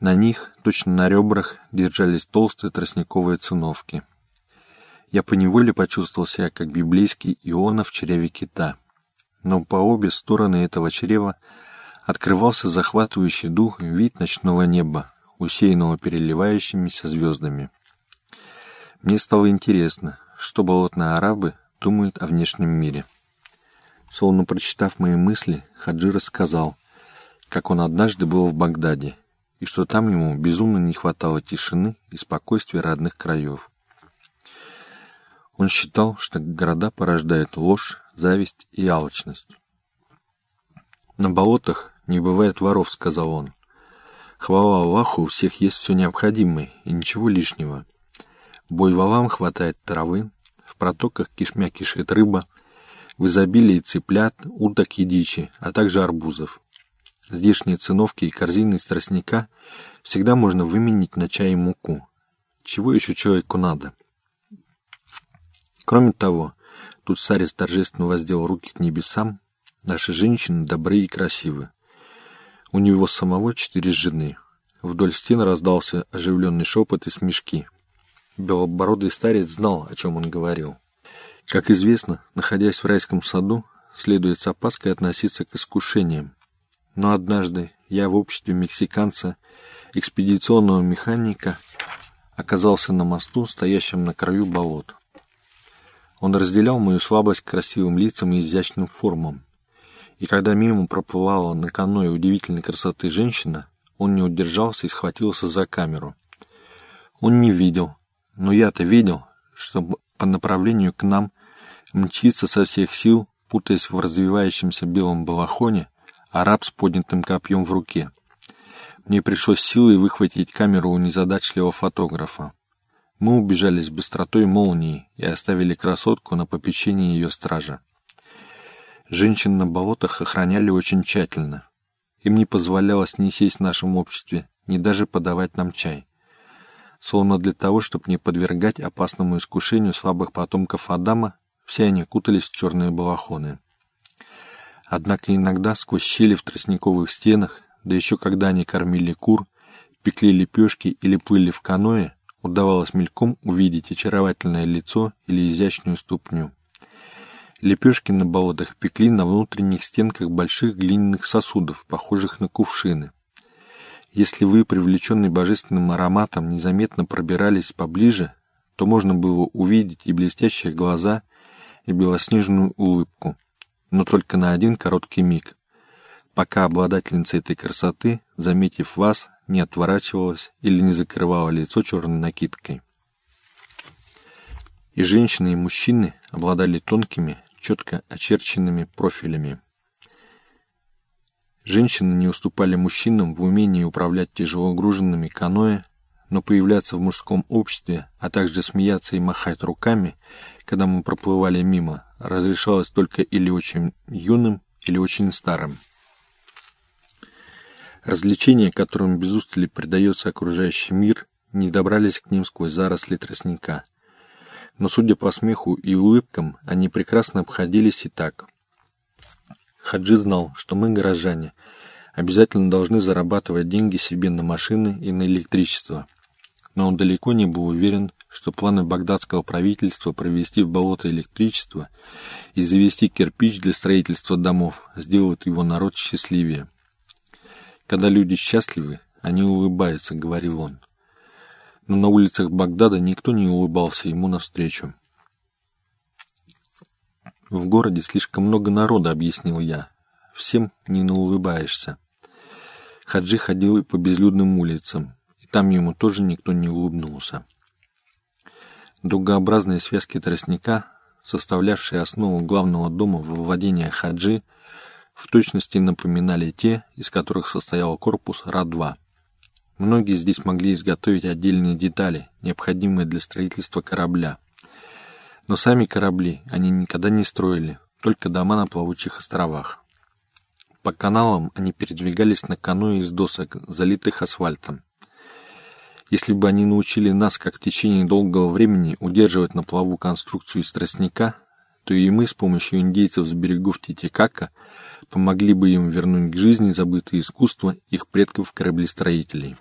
На них, точно на ребрах, держались толстые тростниковые циновки. Я поневоле почувствовал себя, как библейский Иона в чреве кита. Но по обе стороны этого чрева открывался захватывающий дух вид ночного неба, усеянного переливающимися звездами. Мне стало интересно, что болотные арабы думают о внешнем мире. Словно прочитав мои мысли, Хаджи рассказал, как он однажды был в Багдаде, и что там ему безумно не хватало тишины и спокойствия родных краев. Он считал, что города порождают ложь, зависть и алчность. «На болотах не бывает воров», — сказал он. «Хвала Аллаху, у всех есть все необходимое и ничего лишнего. Бой валам хватает травы, в протоках кишмя кишит рыба, в изобилии цыплят, уток и дичи, а также арбузов. Здешние циновки и корзины из тростника всегда можно выменить на чай и муку. Чего еще человеку надо?» Кроме того, тут Сарис торжественно воздел руки к небесам, наши женщины добры и красивы. У него самого четыре жены. Вдоль стен раздался оживленный шепот и смешки. Белобородый старец знал, о чем он говорил. Как известно, находясь в райском саду, следует с опаской относиться к искушениям. Но однажды я в обществе мексиканца, экспедиционного механика, оказался на мосту, стоящем на краю болот. Он разделял мою слабость красивым лицам и изящным формам. И когда мимо проплывала на каное удивительной красоты женщина, он не удержался и схватился за камеру. Он не видел, но я-то видел, что по направлению к нам мчится со всех сил, путаясь в развивающемся белом балахоне, араб с поднятым копьем в руке. Мне пришлось силой выхватить камеру у незадачливого фотографа. Мы убежали с быстротой молнии и оставили красотку на попечении ее стража. Женщин на болотах охраняли очень тщательно. Им не позволялось ни сесть в нашем обществе, ни даже подавать нам чай. Словно для того, чтобы не подвергать опасному искушению слабых потомков Адама, все они кутались в черные балахоны. Однако иногда сквозь щели в тростниковых стенах, да еще когда они кормили кур, пекли лепешки или плыли в каное, удавалось мельком увидеть очаровательное лицо или изящную ступню. Лепешки на болотах пекли на внутренних стенках больших глиняных сосудов, похожих на кувшины. Если вы, привлеченный божественным ароматом, незаметно пробирались поближе, то можно было увидеть и блестящие глаза, и белоснежную улыбку, но только на один короткий миг, пока обладательница этой красоты, заметив вас, не отворачивалась или не закрывала лицо черной накидкой. И женщины, и мужчины обладали тонкими, четко очерченными профилями. Женщины не уступали мужчинам в умении управлять тяжелогруженными каноэ, но появляться в мужском обществе, а также смеяться и махать руками, когда мы проплывали мимо, разрешалось только или очень юным, или очень старым. Развлечения, которым без устали придается окружающий мир, не добрались к ним сквозь заросли тростника. Но, судя по смеху и улыбкам, они прекрасно обходились и так. Хаджи знал, что мы, горожане, обязательно должны зарабатывать деньги себе на машины и на электричество. Но он далеко не был уверен, что планы багдадского правительства провести в болото электричество и завести кирпич для строительства домов сделают его народ счастливее. Когда люди счастливы, они улыбаются, — говорил он. Но на улицах Багдада никто не улыбался ему навстречу. В городе слишком много народа, — объяснил я. Всем не наулыбаешься. Хаджи ходил и по безлюдным улицам, и там ему тоже никто не улыбнулся. Дугообразные связки тростника, составлявшие основу главного дома во владении Хаджи, — в точности напоминали те, из которых состоял корпус Ра-2. Многие здесь могли изготовить отдельные детали, необходимые для строительства корабля. Но сами корабли они никогда не строили, только дома на плавучих островах. По каналам они передвигались на каноэ из досок, залитых асфальтом. Если бы они научили нас, как в течение долгого времени удерживать на плаву конструкцию из тростника, то и мы с помощью индейцев с берегов Титикака помогли бы им вернуть к жизни забытое искусство их предков-кораблестроителей.